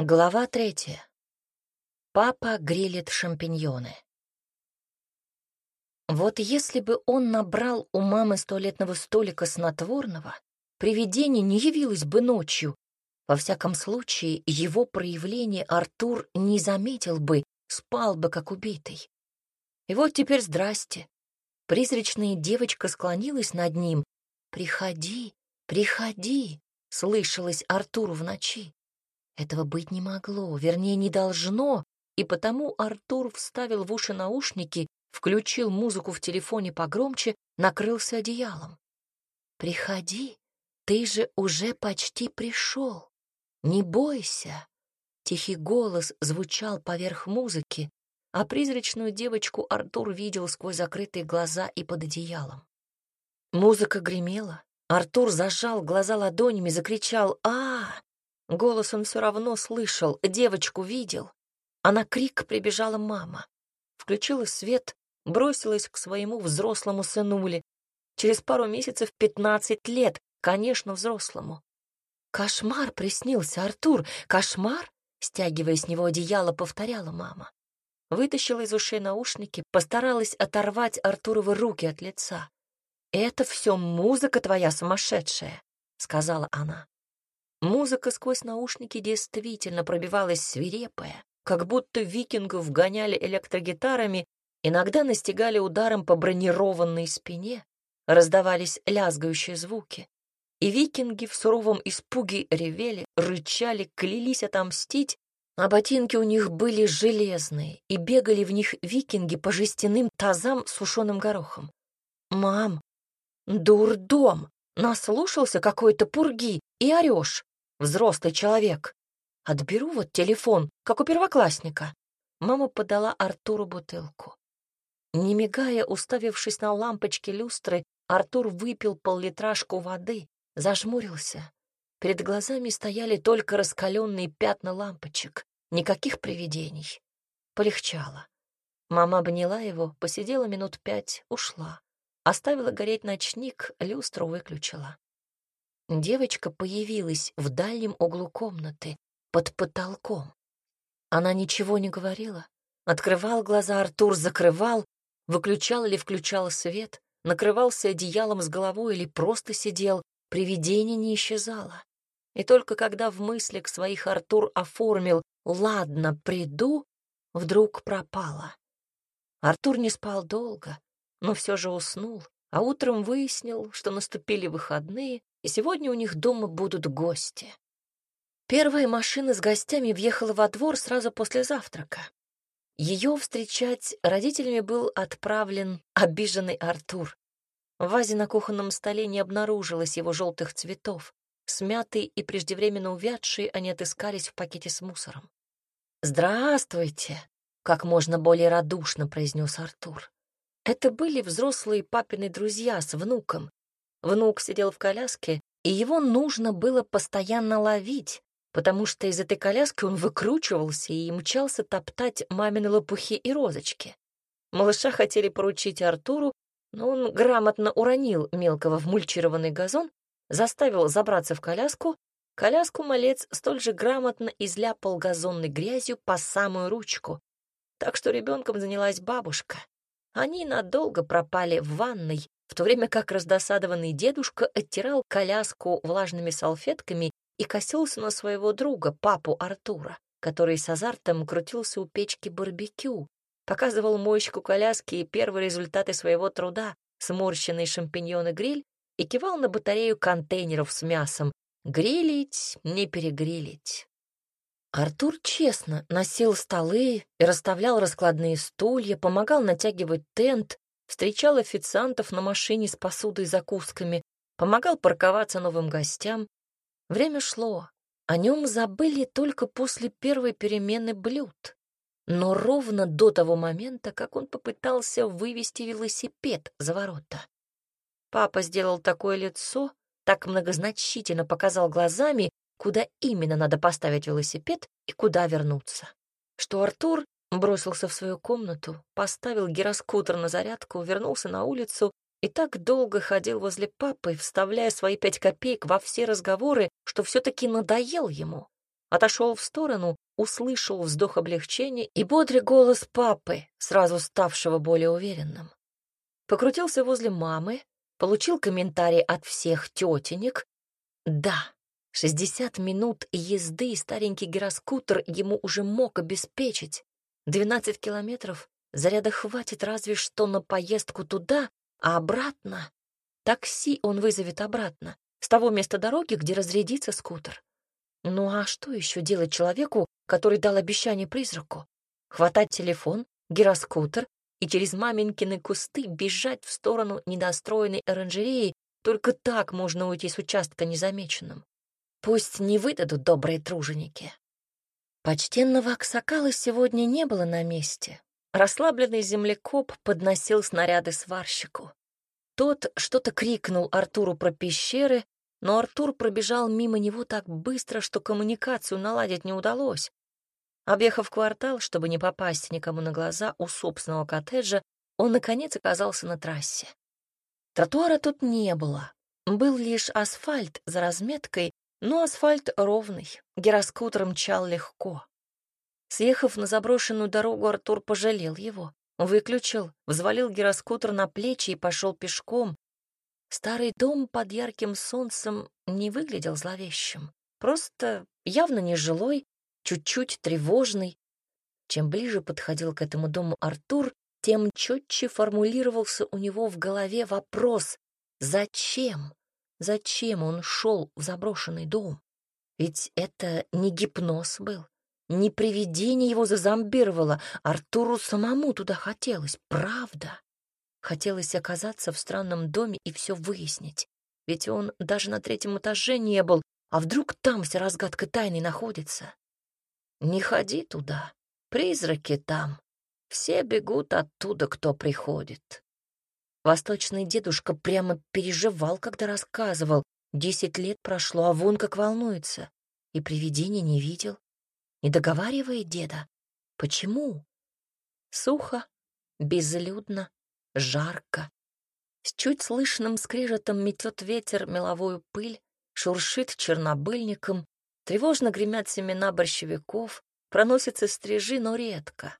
Глава третья. Папа грилит шампиньоны. Вот если бы он набрал у мамы с туалетного столика снотворного, привидение не явилось бы ночью. Во всяком случае, его проявление Артур не заметил бы, спал бы как убитый. И вот теперь здрасте. Призрачная девочка склонилась над ним. «Приходи, приходи», — слышалось Артуру в ночи. Этого быть не могло, вернее, не должно, и потому Артур вставил в уши наушники, включил музыку в телефоне погромче, накрылся одеялом. «Приходи, ты же уже почти пришел. Не бойся!» Тихий голос звучал поверх музыки, а призрачную девочку Артур видел сквозь закрытые глаза и под одеялом. Музыка гремела. Артур зажал глаза ладонями, закричал «А!» Голос он все равно слышал, девочку видел. А на крик прибежала мама. Включила свет, бросилась к своему взрослому сынуле. Через пару месяцев пятнадцать лет, конечно, взрослому. «Кошмар приснился, Артур, кошмар?» Стягивая с него одеяло, повторяла мама. Вытащила из ушей наушники, постаралась оторвать Артуровы руки от лица. «Это все музыка твоя сумасшедшая», — сказала она. Музыка сквозь наушники действительно пробивалась свирепая, как будто викингов гоняли электрогитарами, иногда настигали ударом по бронированной спине, раздавались лязгающие звуки. И викинги в суровом испуге ревели, рычали, клялись отомстить, а ботинки у них были железные, и бегали в них викинги по жестяным тазам с сушеным горохом. «Мам, дурдом! Наслушался какой-то пурги и орешь!» Взрослый человек. Отберу вот телефон, как у первоклассника. Мама подала Артуру бутылку. Не мигая, уставившись на лампочки люстры, Артур выпил поллитражку воды, зажмурился. Перед глазами стояли только раскаленные пятна лампочек, никаких привидений. Полегчало. Мама обняла его, посидела минут пять, ушла. Оставила гореть ночник, люстру выключила. Девочка появилась в дальнем углу комнаты, под потолком. Она ничего не говорила. Открывал глаза Артур, закрывал, выключал или включал свет, накрывался одеялом с головой или просто сидел, привидение не исчезало. И только когда в мыслях своих Артур оформил «Ладно, приду», вдруг пропала. Артур не спал долго, но все же уснул, а утром выяснил, что наступили выходные, и сегодня у них дома будут гости. Первая машина с гостями въехала во двор сразу после завтрака. Ее встречать родителями был отправлен обиженный Артур. В вазе на кухонном столе не обнаружилось его желтых цветов. Смятые и преждевременно увядшие они отыскались в пакете с мусором. «Здравствуйте!» — как можно более радушно произнес Артур. Это были взрослые папины друзья с внуком. Внук сидел в коляске, и его нужно было постоянно ловить, потому что из этой коляски он выкручивался и мчался топтать мамины лопухи и розочки. Малыша хотели поручить Артуру, но он грамотно уронил мелкого в мульчированный газон, заставил забраться в коляску. Коляску малец столь же грамотно изляпал газонной грязью по самую ручку. Так что ребенком занялась бабушка. Они надолго пропали в ванной, в то время как раздосадованный дедушка оттирал коляску влажными салфетками и косился на своего друга, папу Артура, который с азартом крутился у печки барбекю, показывал мойщику коляски и первые результаты своего труда, сморщенный шампиньоны-гриль, и кивал на батарею контейнеров с мясом. Грилить, не перегрилить. Артур честно носил столы и расставлял раскладные стулья, помогал натягивать тент, встречал официантов на машине с посудой и закусками, помогал парковаться новым гостям. Время шло. О нем забыли только после первой перемены блюд. Но ровно до того момента, как он попытался вывести велосипед за ворота. Папа сделал такое лицо, так многозначительно показал глазами, куда именно надо поставить велосипед и куда вернуться. Что Артур бросился в свою комнату, поставил гироскутер на зарядку, вернулся на улицу и так долго ходил возле папы, вставляя свои пять копеек во все разговоры, что все-таки надоел ему. отошел в сторону, услышал вздох облегчения и бодрый голос папы, сразу ставшего более уверенным. Покрутился возле мамы, получил комментарий от всех тетенек. Да, 60 минут езды старенький гироскутер ему уже мог обеспечить. 12 километров заряда хватит разве что на поездку туда, а обратно. Такси он вызовет обратно, с того места дороги, где разрядится скутер. Ну а что еще делать человеку, который дал обещание призраку? Хватать телефон, гироскутер и через маменькины кусты бежать в сторону недостроенной оранжереи, только так можно уйти с участка незамеченным. Пусть не выдадут добрые труженики. Почтенного Аксакала сегодня не было на месте. Расслабленный землекоп подносил снаряды сварщику. Тот что-то крикнул Артуру про пещеры, но Артур пробежал мимо него так быстро, что коммуникацию наладить не удалось. Объехав квартал, чтобы не попасть никому на глаза у собственного коттеджа, он, наконец, оказался на трассе. Тротуара тут не было. Был лишь асфальт за разметкой, но асфальт ровный, гироскутер мчал легко. Съехав на заброшенную дорогу, Артур пожалел его. Выключил, взвалил гироскутер на плечи и пошел пешком, Старый дом под ярким солнцем не выглядел зловещим. Просто явно нежилой, чуть-чуть тревожный. Чем ближе подходил к этому дому Артур, тем четче формулировался у него в голове вопрос «Зачем? Зачем он шел в заброшенный дом? Ведь это не гипноз был, не привидение его зазомбировало, Артуру самому туда хотелось, правда». Хотелось оказаться в странном доме и все выяснить. Ведь он даже на третьем этаже не был, а вдруг там вся разгадка тайны находится? Не ходи туда, призраки там. Все бегут оттуда, кто приходит. Восточный дедушка прямо переживал, когда рассказывал. Десять лет прошло, а вон как волнуется. И привидения не видел. Не договаривает деда. Почему? Сухо, безлюдно, жарко. С чуть слышным скрежетом метет ветер меловую пыль, шуршит чернобыльником, тревожно гремят семена борщевиков, проносятся стрижи, но редко.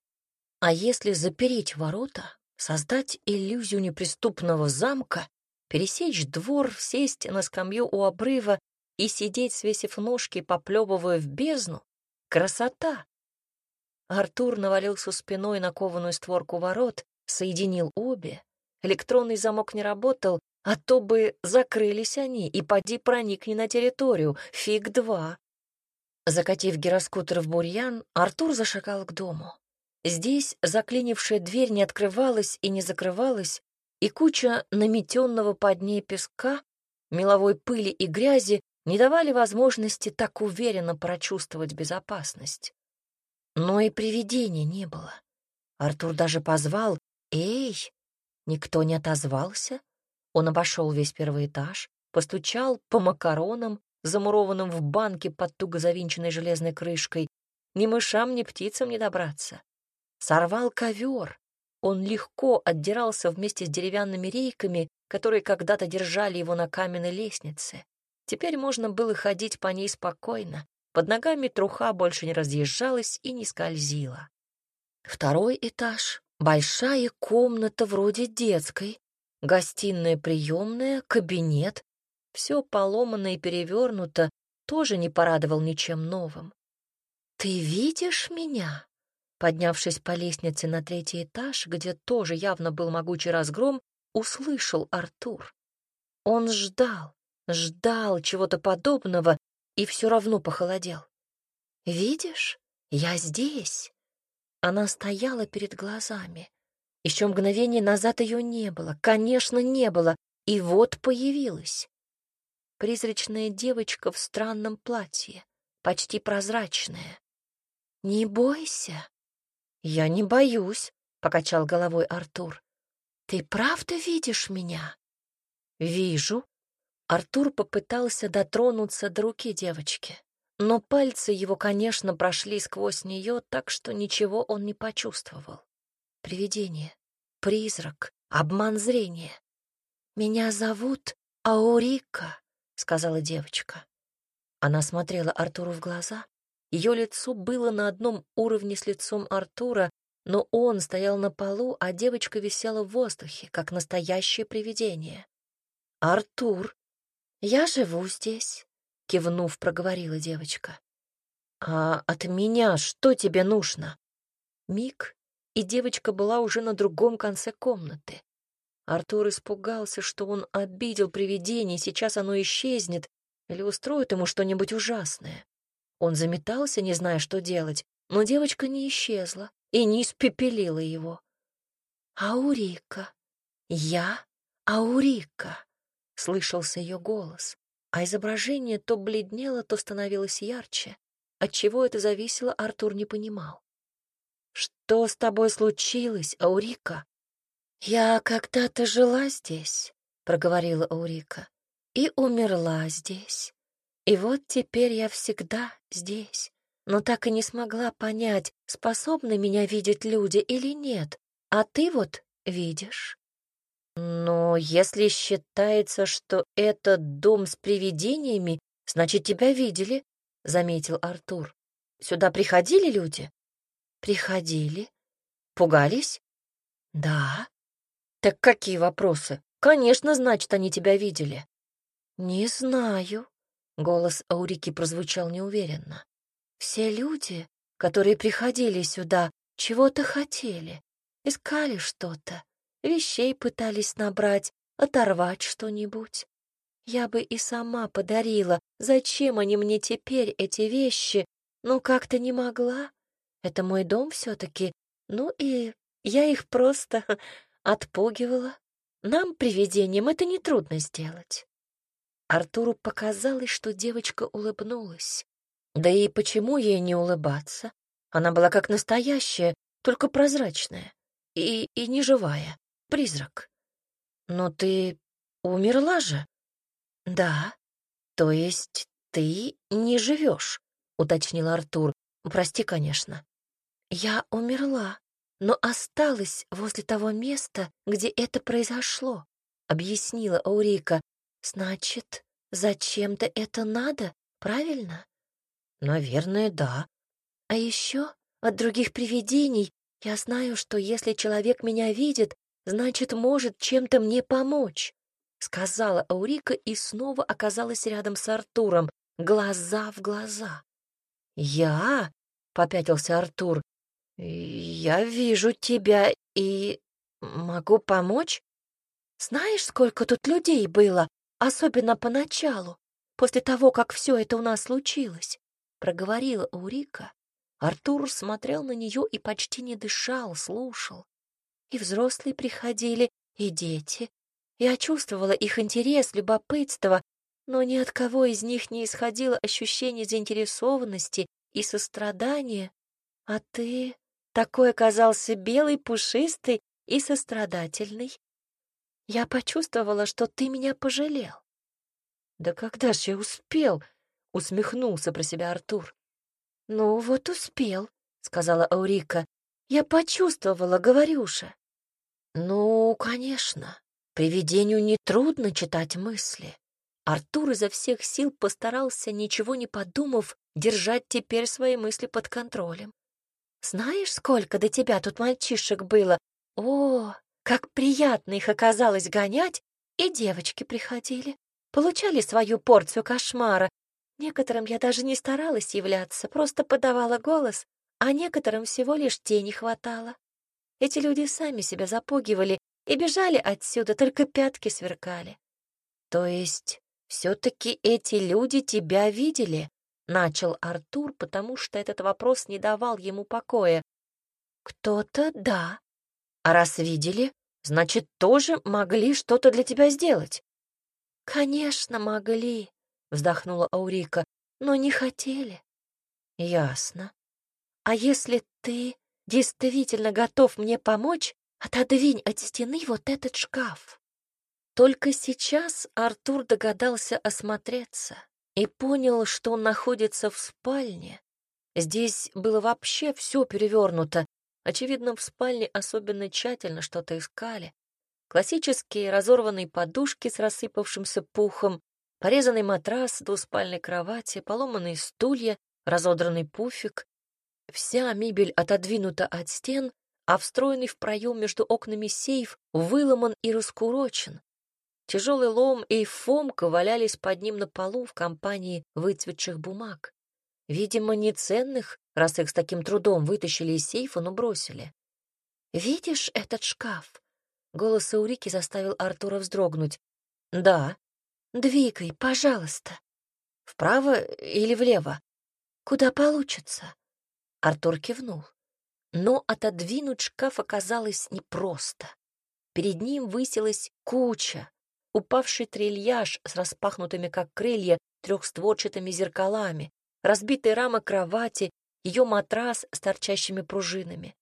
А если запереть ворота, создать иллюзию неприступного замка, пересечь двор, сесть на скамью у обрыва и сидеть, свесив ножки, поплевывая в бездну — красота! Артур навалился спиной на кованую створку ворот, соединил обе, электронный замок не работал, а то бы закрылись они, и поди проникни на территорию, фиг два. Закатив гироскутер в бурьян, Артур зашагал к дому. Здесь заклинившая дверь не открывалась и не закрывалась, и куча наметенного под ней песка, меловой пыли и грязи не давали возможности так уверенно прочувствовать безопасность. Но и привидения не было. Артур даже позвал, «Эй!» Никто не отозвался. Он обошел весь первый этаж, постучал по макаронам, замурованным в банке под туго завинченной железной крышкой. Ни мышам, ни птицам не добраться. Сорвал ковер. Он легко отдирался вместе с деревянными рейками, которые когда-то держали его на каменной лестнице. Теперь можно было ходить по ней спокойно. Под ногами труха больше не разъезжалась и не скользила. Второй этаж Большая комната вроде детской, гостиная приемная, кабинет. Все поломано и перевернуто, тоже не порадовал ничем новым. «Ты видишь меня?» Поднявшись по лестнице на третий этаж, где тоже явно был могучий разгром, услышал Артур. Он ждал, ждал чего-то подобного и все равно похолодел. «Видишь, я здесь!» Она стояла перед глазами. Еще мгновение назад ее не было, конечно, не было, и вот появилась. Призрачная девочка в странном платье, почти прозрачная. «Не бойся». «Я не боюсь», — покачал головой Артур. «Ты правда видишь меня?» «Вижу». Артур попытался дотронуться до руки девочки. Но пальцы его, конечно, прошли сквозь нее, так что ничего он не почувствовал. Привидение, призрак, обман зрения. «Меня зовут Аурика», — сказала девочка. Она смотрела Артуру в глаза. Ее лицо было на одном уровне с лицом Артура, но он стоял на полу, а девочка висела в воздухе, как настоящее привидение. «Артур, я живу здесь», — кивнув, проговорила девочка. «А от меня что тебе нужно?» Миг, и девочка была уже на другом конце комнаты. Артур испугался, что он обидел привидение, сейчас оно исчезнет или устроит ему что-нибудь ужасное. Он заметался, не зная, что делать, но девочка не исчезла и не испепелила его. «Аурика! Я Аурика!» — слышался ее голос, а изображение то бледнело, то становилось ярче. От чего это зависело, Артур не понимал. «Что с тобой случилось, Аурика?» «Я когда-то жила здесь», — проговорила Аурика, — «и умерла здесь. И вот теперь я всегда здесь, но так и не смогла понять, способны меня видеть люди или нет. А ты вот видишь. Но если считается, что это дом с привидениями, значит, тебя видели, — заметил Артур. Сюда приходили люди? Приходили. Пугались? Да. Так какие вопросы? Конечно, значит, они тебя видели. Не знаю. Голос Аурики прозвучал неуверенно. Все люди, которые приходили сюда, чего-то хотели, искали что-то, вещей пытались набрать, оторвать что-нибудь. Я бы и сама подарила, зачем они мне теперь, эти вещи, но как-то не могла. Это мой дом все-таки, ну и я их просто отпугивала. Нам, привидениям, это нетрудно сделать. Артуру показалось, что девочка улыбнулась. Да и почему ей не улыбаться? Она была как настоящая, только прозрачная и, и неживая, призрак. Но ты умерла же? Да. То есть ты не живешь, уточнил Артур. Прости, конечно. Я умерла, но осталась возле того места, где это произошло, объяснила Аурика, Значит, зачем-то это надо, правильно? Наверное, да. А еще от других привидений я знаю, что если человек меня видит, значит, может чем-то мне помочь, сказала Аурика и снова оказалась рядом с Артуром, глаза в глаза. Я, попятился Артур, я вижу тебя и могу помочь? Знаешь, сколько тут людей было? Особенно поначалу, после того, как все это у нас случилось, проговорила Урика. Артур смотрел на нее и почти не дышал, слушал. И взрослые приходили, и дети. Я чувствовала их интерес, любопытство, но ни от кого из них не исходило ощущение заинтересованности и сострадания. А ты такой оказался белый, пушистый и сострадательный. Я почувствовала, что ты меня пожалел. Да когда ж я успел? Усмехнулся про себя Артур. Ну вот успел, сказала Аурика. Я почувствовала, говорюша. Ну, конечно, привидению нетрудно читать мысли. Артур изо всех сил постарался, ничего не подумав, держать теперь свои мысли под контролем. «Знаешь, сколько до тебя тут мальчишек было? О, как приятно их оказалось гонять, и девочки приходили, получали свою порцию кошмара. Некоторым я даже не старалась являться, просто подавала голос, а некоторым всего лишь тени хватало. Эти люди сами себя запугивали и бежали отсюда, только пятки сверкали. То есть все-таки эти люди тебя видели? Начал Артур, потому что этот вопрос не давал ему покоя. Кто-то — да. А раз видели, Значит, тоже могли что-то для тебя сделать? Конечно, могли, вздохнула Аурика, но не хотели. Ясно. А если ты действительно готов мне помочь, отодвинь от стены вот этот шкаф. Только сейчас Артур догадался осмотреться и понял, что он находится в спальне. Здесь было вообще все перевернуто, Очевидно, в спальне особенно тщательно что-то искали. Классические разорванные подушки с рассыпавшимся пухом, порезанный матрас, двуспальной кровати, поломанные стулья, разодранный пуфик. Вся мебель отодвинута от стен, а встроенный в проем между окнами сейф выломан и раскурочен. Тяжелый лом и фомка валялись под ним на полу в компании выцветших бумаг. Видимо, не ценных, раз их с таким трудом вытащили из сейфа, но бросили. «Видишь этот шкаф?» Голос Аурики заставил Артура вздрогнуть. «Да». «Двигай, пожалуйста». «Вправо или влево?» «Куда получится». Артур кивнул. Но отодвинуть шкаф оказалось непросто. Перед ним высилась куча, упавший трильяж с распахнутыми, как крылья, трехстворчатыми зеркалами, разбитая рама кровати, ее матрас с торчащими пружинами.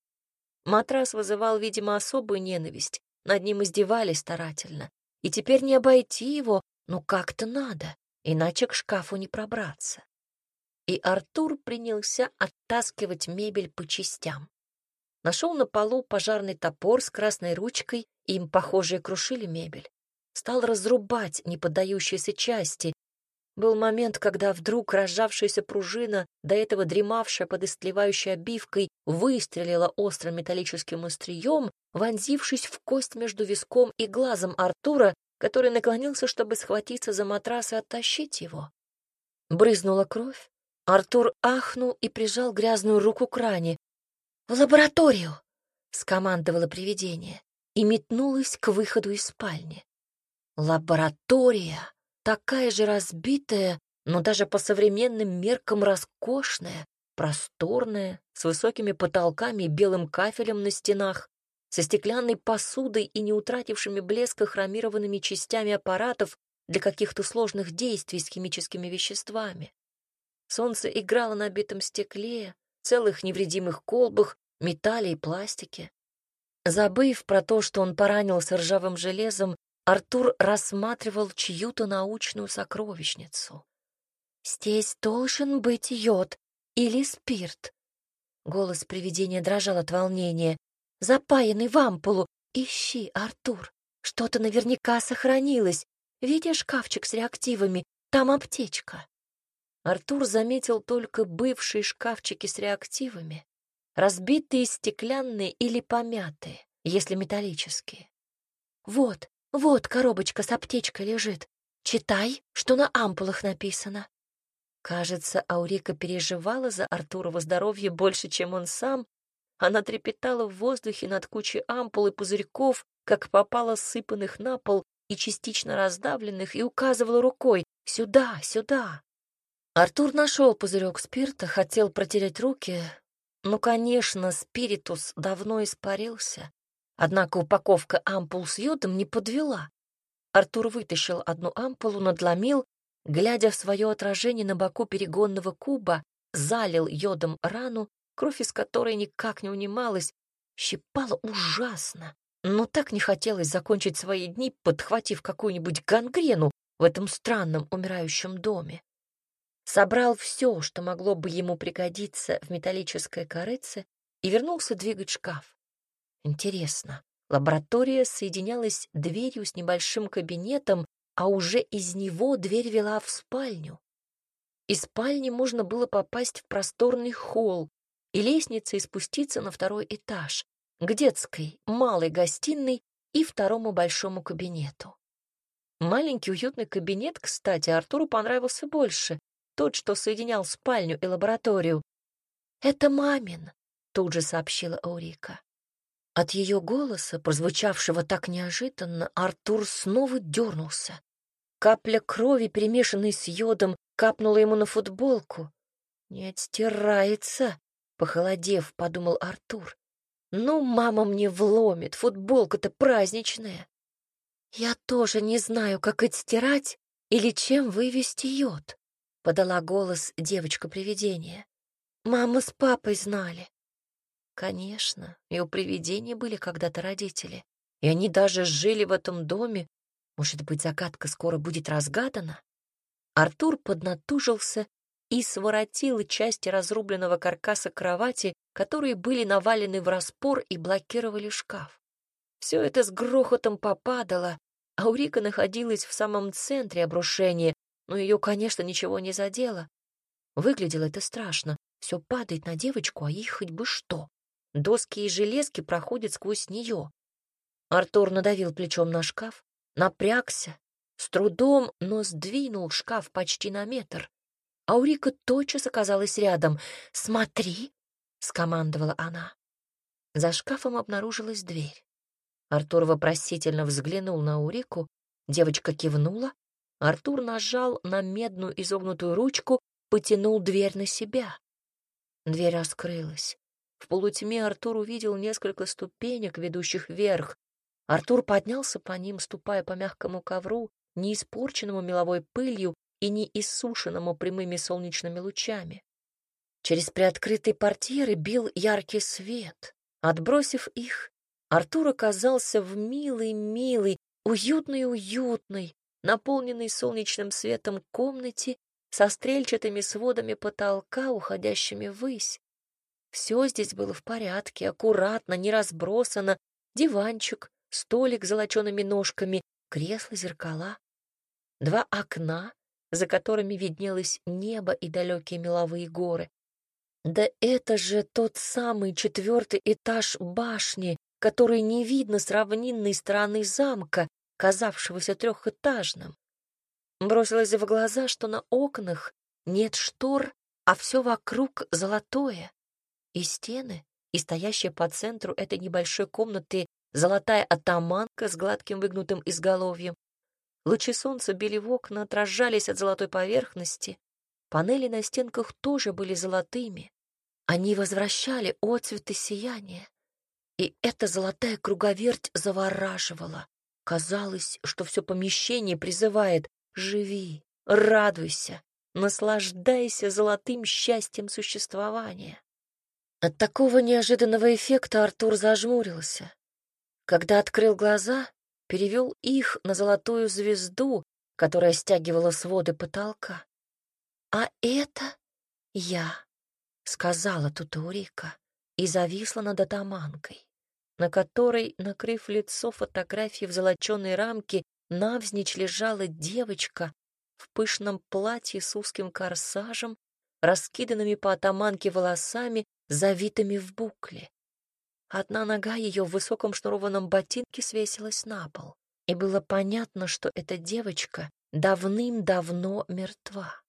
Матрас вызывал, видимо, особую ненависть, над ним издевались старательно. И теперь не обойти его, ну как-то надо, иначе к шкафу не пробраться. И Артур принялся оттаскивать мебель по частям. Нашел на полу пожарный топор с красной ручкой, им, похожие, крушили мебель. Стал разрубать неподдающиеся части. Был момент, когда вдруг разжавшаяся пружина, до этого дремавшая под истлевающей обивкой, выстрелила острым металлическим острием, вонзившись в кость между виском и глазом Артура, который наклонился, чтобы схватиться за матрас и оттащить его. Брызнула кровь. Артур ахнул и прижал грязную руку к ране. «В лабораторию!» — скомандовало привидение и метнулось к выходу из спальни. Лаборатория, такая же разбитая, но даже по современным меркам роскошная, просторная, с высокими потолками и белым кафелем на стенах, со стеклянной посудой и не утратившими блеска хромированными частями аппаратов для каких-то сложных действий с химическими веществами. Солнце играло на битом стекле, целых невредимых колбах, металле и пластике. Забыв про то, что он поранился ржавым железом, Артур рассматривал чью-то научную сокровищницу. «Здесь должен быть йод или спирт». Голос привидения дрожал от волнения. «Запаянный в ампулу. Ищи, Артур. Что-то наверняка сохранилось. Видишь шкафчик с реактивами? Там аптечка». Артур заметил только бывшие шкафчики с реактивами, разбитые стеклянные или помятые, если металлические. «Вот, вот коробочка с аптечкой лежит. Читай, что на ампулах написано». Кажется, Аурика переживала за Артурова здоровье больше, чем он сам. Она трепетала в воздухе над кучей ампул и пузырьков, как попало сыпанных на пол и частично раздавленных, и указывала рукой «Сюда, сюда». Артур нашел пузырек спирта, хотел протереть руки. Ну, конечно, спиритус давно испарился. Однако упаковка ампул с йодом не подвела. Артур вытащил одну ампулу, надломил, глядя в свое отражение на боку перегонного куба, залил йодом рану, кровь из которой никак не унималась, щипала ужасно. Но так не хотелось закончить свои дни, подхватив какую-нибудь гангрену в этом странном умирающем доме собрал все, что могло бы ему пригодиться в металлической корыце, и вернулся двигать шкаф. Интересно, лаборатория соединялась дверью с небольшим кабинетом, а уже из него дверь вела в спальню. Из спальни можно было попасть в просторный холл и лестницей спуститься на второй этаж, к детской, малой гостиной и второму большому кабинету. Маленький уютный кабинет, кстати, Артуру понравился больше тот, что соединял спальню и лабораторию. «Это мамин», — тут же сообщила Аурика. От ее голоса, прозвучавшего так неожиданно, Артур снова дернулся. Капля крови, перемешанной с йодом, капнула ему на футболку. «Не отстирается», — похолодев, подумал Артур. «Ну, мама мне вломит, футболка-то праздничная». «Я тоже не знаю, как отстирать или чем вывести йод», подала голос девочка-привидение. Мама с папой знали. Конечно, и у привидения были когда-то родители, и они даже жили в этом доме. Может быть, загадка скоро будет разгадана? Артур поднатужился и своротил части разрубленного каркаса кровати, которые были навалены в распор и блокировали шкаф. Все это с грохотом попадало, а Урика находилась в самом центре обрушения, но ее, конечно, ничего не задело. Выглядело это страшно. Все падает на девочку, а ей хоть бы что. Доски и железки проходят сквозь нее. Артур надавил плечом на шкаф, напрягся, с трудом, но сдвинул шкаф почти на метр. Аурика тотчас оказалась рядом. «Смотри!» — скомандовала она. За шкафом обнаружилась дверь. Артур вопросительно взглянул на Урику, девочка кивнула. Артур нажал на медную изогнутую ручку, потянул дверь на себя. Дверь раскрылась. В полутьме Артур увидел несколько ступенек, ведущих вверх. Артур поднялся по ним, ступая по мягкому ковру, не испорченному меловой пылью и не иссушенному прямыми солнечными лучами. Через приоткрытые портьеры бил яркий свет. Отбросив их, Артур оказался в милой-милой, уютной-уютной, наполненной солнечным светом комнате со стрельчатыми сводами потолка, уходящими ввысь. Все здесь было в порядке, аккуратно, не разбросано. Диванчик, столик с золочеными ножками, кресло, зеркала. Два окна, за которыми виднелось небо и далекие меловые горы. Да это же тот самый четвертый этаж башни, который не видно с равнинной стороны замка, казавшегося трехэтажным. Бросилось в глаза, что на окнах нет штор, а все вокруг золотое. И стены, и стоящая по центру этой небольшой комнаты золотая атаманка с гладким выгнутым изголовьем. Лучи солнца били в окна, отражались от золотой поверхности. Панели на стенках тоже были золотыми. Они возвращали отцветы сияния. И эта золотая круговерть завораживала. Казалось, что все помещение призывает «Живи, радуйся, наслаждайся золотым счастьем существования». От такого неожиданного эффекта Артур зажмурился. Когда открыл глаза, перевел их на золотую звезду, которая стягивала своды потолка. «А это я», — сказала Тутаурика и зависла над атаманкой на которой, накрыв лицо фотографии в золоченой рамке, навзничь лежала девочка в пышном платье с узким корсажем, раскиданными по атаманке волосами, завитыми в букле. Одна нога ее в высоком шнурованном ботинке свесилась на пол, и было понятно, что эта девочка давным-давно мертва.